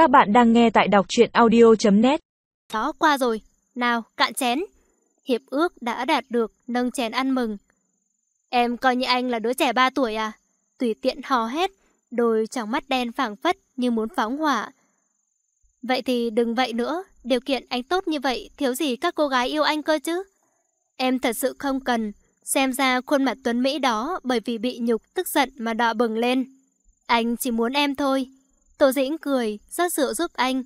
Các bạn đang nghe tại đọc truyện audio.net Đó qua rồi, nào cạn chén. Hiệp ước đã đạt được, nâng chén ăn mừng. Em coi như anh là đứa trẻ 3 tuổi à? Tùy tiện hò hét, đôi tròng mắt đen phảng phất như muốn phóng hỏa. Vậy thì đừng vậy nữa, điều kiện anh tốt như vậy thiếu gì các cô gái yêu anh cơ chứ? Em thật sự không cần, xem ra khuôn mặt tuấn Mỹ đó bởi vì bị nhục tức giận mà đỏ bừng lên. Anh chỉ muốn em thôi. Tô Dĩnh cười, rót rượu giúp anh.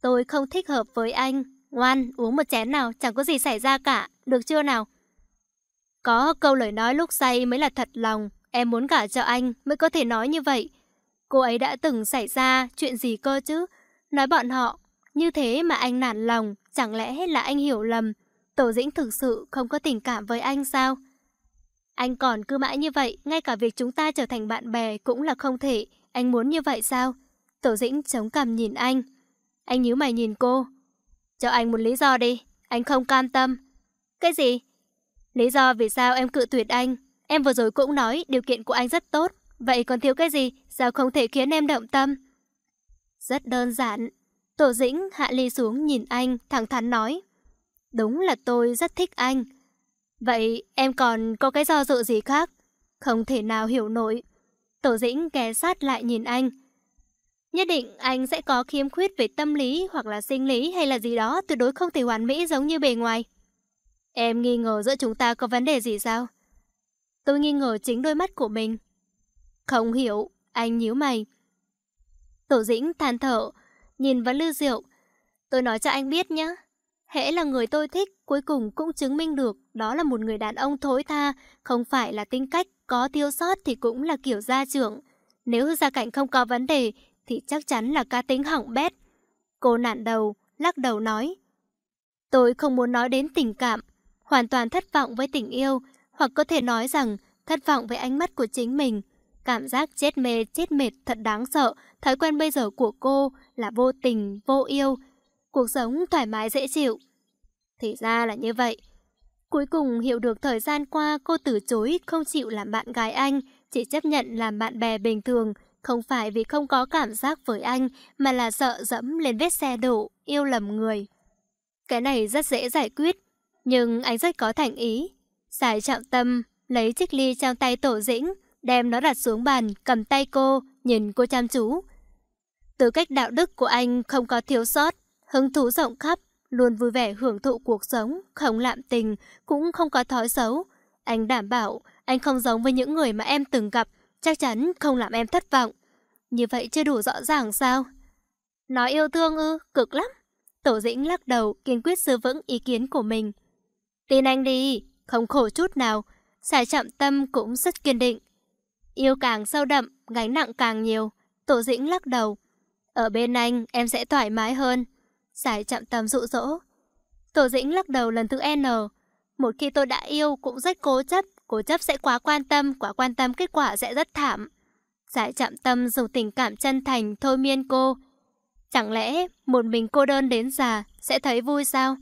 Tôi không thích hợp với anh. Ngoan, uống một chén nào, chẳng có gì xảy ra cả. Được chưa nào? Có câu lời nói lúc say mới là thật lòng. Em muốn gả cho anh mới có thể nói như vậy. Cô ấy đã từng xảy ra chuyện gì cơ chứ? Nói bọn họ, như thế mà anh nản lòng, chẳng lẽ là anh hiểu lầm. Tổ Dĩnh thực sự không có tình cảm với anh sao? Anh còn cứ mãi như vậy, ngay cả việc chúng ta trở thành bạn bè cũng là không thể. Anh muốn như vậy sao? Tổ dĩnh chống cằm nhìn anh. Anh nhíu mày nhìn cô. Cho anh một lý do đi, anh không cam tâm. Cái gì? Lý do vì sao em cự tuyệt anh? Em vừa rồi cũng nói điều kiện của anh rất tốt. Vậy còn thiếu cái gì? Sao không thể khiến em động tâm? Rất đơn giản. Tổ dĩnh hạ ly xuống nhìn anh, thẳng thắn nói. Đúng là tôi rất thích anh. Vậy em còn có cái do dự gì khác? Không thể nào hiểu nổi. Tổ dĩnh ghé sát lại nhìn anh. Nhất định anh sẽ có khiếm khuyết về tâm lý hoặc là sinh lý hay là gì đó tuyệt đối không thể hoàn mỹ giống như bề ngoài. Em nghi ngờ giữa chúng ta có vấn đề gì sao? Tôi nghi ngờ chính đôi mắt của mình. Không hiểu, anh nhíu mày. Tổ dĩnh than thở, nhìn vào lưu diệu. Tôi nói cho anh biết nhé, Hễ là người tôi thích, cuối cùng cũng chứng minh được đó là một người đàn ông thối tha, không phải là tính cách, có thiếu sót thì cũng là kiểu gia trưởng. Nếu gia cảnh không có vấn đề, thì chắc chắn là ca tính hỏng bét. Cô nạn đầu, lắc đầu nói. Tôi không muốn nói đến tình cảm, hoàn toàn thất vọng với tình yêu, hoặc có thể nói rằng thất vọng với ánh mắt của chính mình. Cảm giác chết mê, chết mệt thật đáng sợ, thói quen bây giờ của cô là vô tình, vô yêu, cuộc sống thoải mái dễ chịu. Thì ra là như vậy. Cuối cùng hiểu được thời gian qua cô từ chối không chịu làm bạn gái anh, chỉ chấp nhận làm bạn bè bình thường, không phải vì không có cảm giác với anh, mà là sợ dẫm lên vết xe đổ, yêu lầm người. Cái này rất dễ giải quyết, nhưng anh rất có thành ý. Giải trọng tâm, lấy chiếc ly trong tay tổ dĩnh, đem nó đặt xuống bàn, cầm tay cô, nhìn cô chăm chú. Từ cách đạo đức của anh không có thiếu sót, hứng thú rộng khắp, luôn vui vẻ hưởng thụ cuộc sống, không lạm tình, cũng không có thói xấu. Anh đảm bảo anh không giống với những người mà em từng gặp, chắc chắn không làm em thất vọng. Như vậy chưa đủ rõ ràng sao? Nói yêu thương ư, cực lắm. Tổ dĩnh lắc đầu, kiên quyết giữ vững ý kiến của mình. Tin anh đi, không khổ chút nào, xài chậm tâm cũng rất kiên định. Yêu càng sâu đậm, gánh nặng càng nhiều. Tổ dĩnh lắc đầu. Ở bên anh, em sẽ thoải mái hơn. xài chậm tâm dụ dỗ. Tổ dĩnh lắc đầu lần thứ N. Một khi tôi đã yêu cũng rất cố chấp, cố chấp sẽ quá quan tâm, quá quan tâm kết quả sẽ rất thảm. Giải chạm tâm dùng tình cảm chân thành thôi miên cô. Chẳng lẽ một mình cô đơn đến già sẽ thấy vui sao?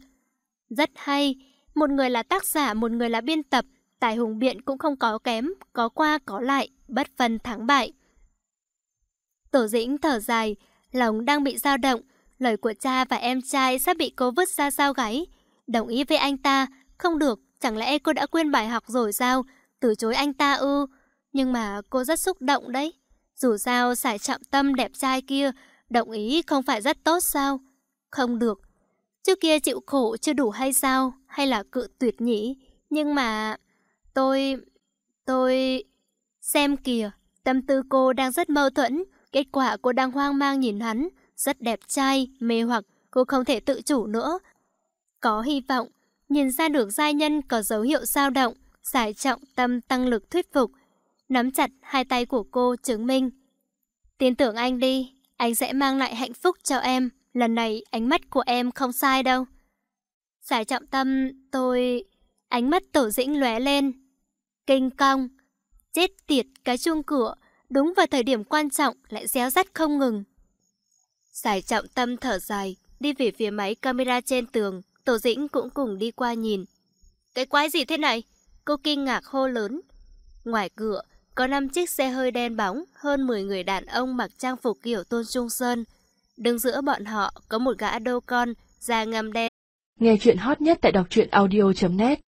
Rất hay, một người là tác giả, một người là biên tập, tài hùng biện cũng không có kém, có qua có lại, bất phân thắng bại. Tổ dĩnh thở dài, lòng đang bị dao động, Lời của cha và em trai sắp bị cô vứt ra sao gáy. Đồng ý với anh ta, không được, chẳng lẽ cô đã quên bài học rồi sao? Từ chối anh ta ư? Nhưng mà cô rất xúc động đấy. Dù sao, sải trọng tâm đẹp trai kia, đồng ý không phải rất tốt sao? Không được. Trước kia chịu khổ chưa đủ hay sao? Hay là cự tuyệt nhỉ? Nhưng mà... Tôi... Tôi... Xem kìa, tâm tư cô đang rất mâu thuẫn. Kết quả cô đang hoang mang nhìn hắn rất đẹp trai, mê hoặc, cô không thể tự chủ nữa. Có hy vọng, nhìn ra được giai nhân có dấu hiệu dao động, giải trọng tâm tăng lực thuyết phục. Nắm chặt hai tay của cô chứng minh. Tin tưởng anh đi, anh sẽ mang lại hạnh phúc cho em. Lần này ánh mắt của em không sai đâu. Giải trọng tâm, tôi... Ánh mắt tổ dĩnh lóe lên. Kinh cong. Chết tiệt cái chuông cửa. Đúng vào thời điểm quan trọng lại réo rắt không ngừng. Giải trọng tâm thở dài, đi về phía máy camera trên tường, Tổ Dĩnh cũng cùng đi qua nhìn. Cái quái gì thế này? Cô kinh ngạc hô lớn. Ngoài cửa, có 5 chiếc xe hơi đen bóng, hơn 10 người đàn ông mặc trang phục kiểu tôn trung sơn. Đứng giữa bọn họ có một gã đô con, da ngăm đen. Nghe chuyện hot nhất tại đọc truyện audio.net